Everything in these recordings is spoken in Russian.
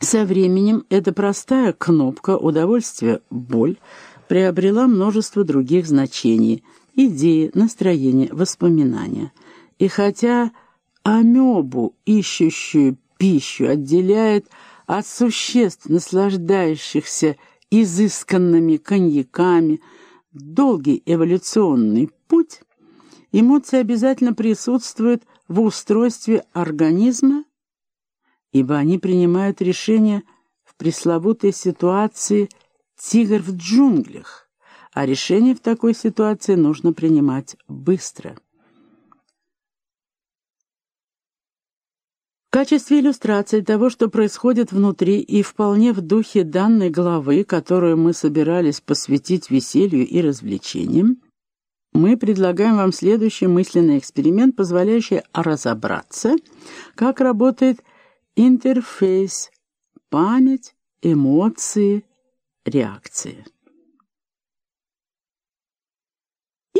Со временем эта простая кнопка «Удовольствие. Боль» приобрела множество других значений – идеи, настроения, воспоминания. И хотя амебу, ищущую пищу, отделяет от существ, наслаждающихся изысканными коньяками, долгий эволюционный путь, эмоции обязательно присутствуют в устройстве организма, ибо они принимают решения в пресловутой ситуации «тигр в джунглях», а решение в такой ситуации нужно принимать быстро. В качестве иллюстрации того, что происходит внутри и вполне в духе данной главы, которую мы собирались посвятить веселью и развлечениям, мы предлагаем вам следующий мысленный эксперимент, позволяющий разобраться, как работает интерфейс память, эмоции, реакции.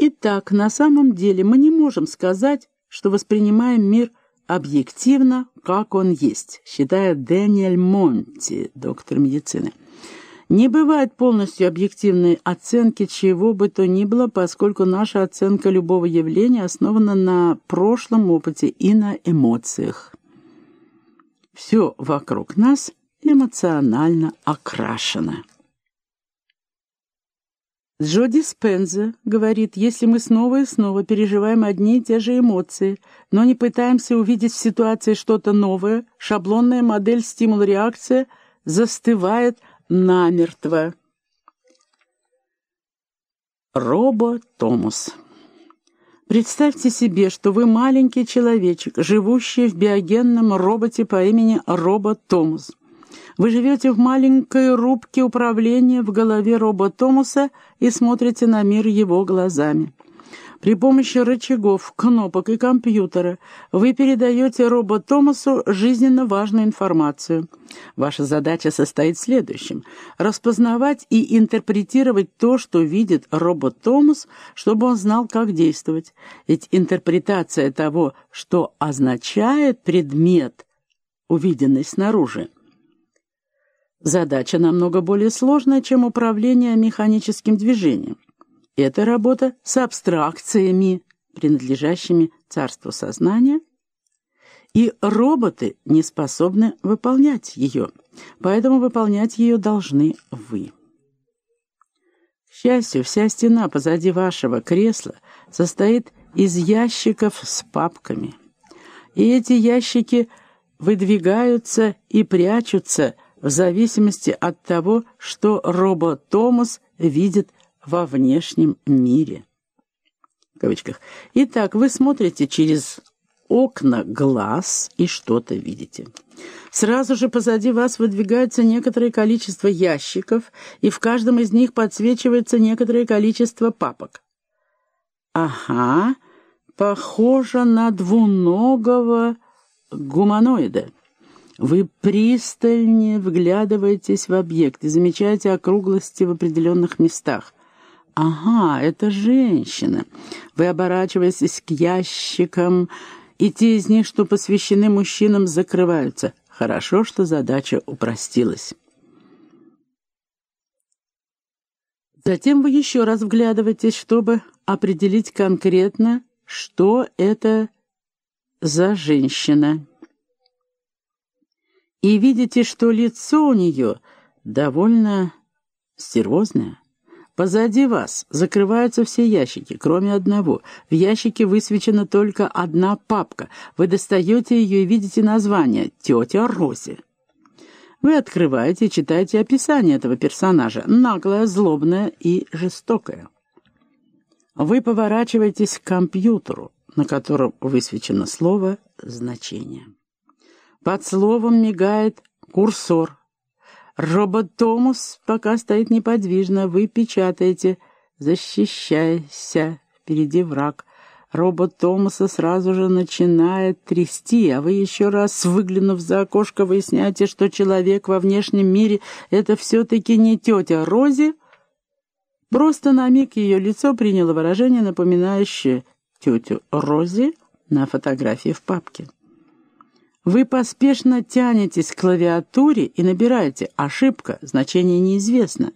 Итак, на самом деле мы не можем сказать, что воспринимаем мир объективно, как он есть, считает Дэниэль Монти, доктор медицины. Не бывает полностью объективной оценки чего бы то ни было, поскольку наша оценка любого явления основана на прошлом опыте и на эмоциях. Все вокруг нас эмоционально окрашено. Джоди Спенза говорит, если мы снова и снова переживаем одни и те же эмоции, но не пытаемся увидеть в ситуации что-то новое, шаблонная модель стимул-реакция застывает намертво. Робо Томус Представьте себе, что вы маленький человечек, живущий в биогенном роботе по имени Робот Томус. Вы живете в маленькой рубке управления в голове Робот Томуса и смотрите на мир его глазами. При помощи рычагов, кнопок и компьютера вы передаете робот Томасу жизненно важную информацию. Ваша задача состоит в следующем – распознавать и интерпретировать то, что видит робот Томас, чтобы он знал, как действовать. Ведь интерпретация того, что означает предмет, увиденный снаружи, задача намного более сложная, чем управление механическим движением. Это работа с абстракциями, принадлежащими царству сознания, и роботы не способны выполнять ее, поэтому выполнять ее должны вы. К счастью, вся стена позади вашего кресла состоит из ящиков с папками. И эти ящики выдвигаются и прячутся в зависимости от того, что робот Томас видит во внешнем мире. В кавычках. Итак, вы смотрите через окна глаз и что-то видите. Сразу же позади вас выдвигается некоторое количество ящиков, и в каждом из них подсвечивается некоторое количество папок. Ага, похоже на двуногого гуманоида. Вы пристальнее вглядываетесь в объект и замечаете округлости в определенных местах. «Ага, это женщина». Вы оборачиваетесь к ящикам, и те из них, что посвящены мужчинам, закрываются. Хорошо, что задача упростилась. Затем вы еще раз вглядываетесь, чтобы определить конкретно, что это за женщина. И видите, что лицо у нее довольно серьезное. Позади вас закрываются все ящики, кроме одного. В ящике высвечена только одна папка. Вы достаете ее и видите название «Тетя Рози». Вы открываете и читаете описание этого персонажа. Наглая, злобная и жестокая. Вы поворачиваетесь к компьютеру, на котором высвечено слово «значение». Под словом мигает курсор. Робот Томус пока стоит неподвижно. Вы печатаете «Защищайся, впереди враг». Робот Томаса сразу же начинает трясти, а вы еще раз, выглянув за окошко, выясняете, что человек во внешнем мире — это все-таки не тетя Рози. Просто на миг ее лицо приняло выражение, напоминающее тетю Рози на фотографии в папке. Вы поспешно тянетесь к клавиатуре и набираете «ошибка», значение неизвестно.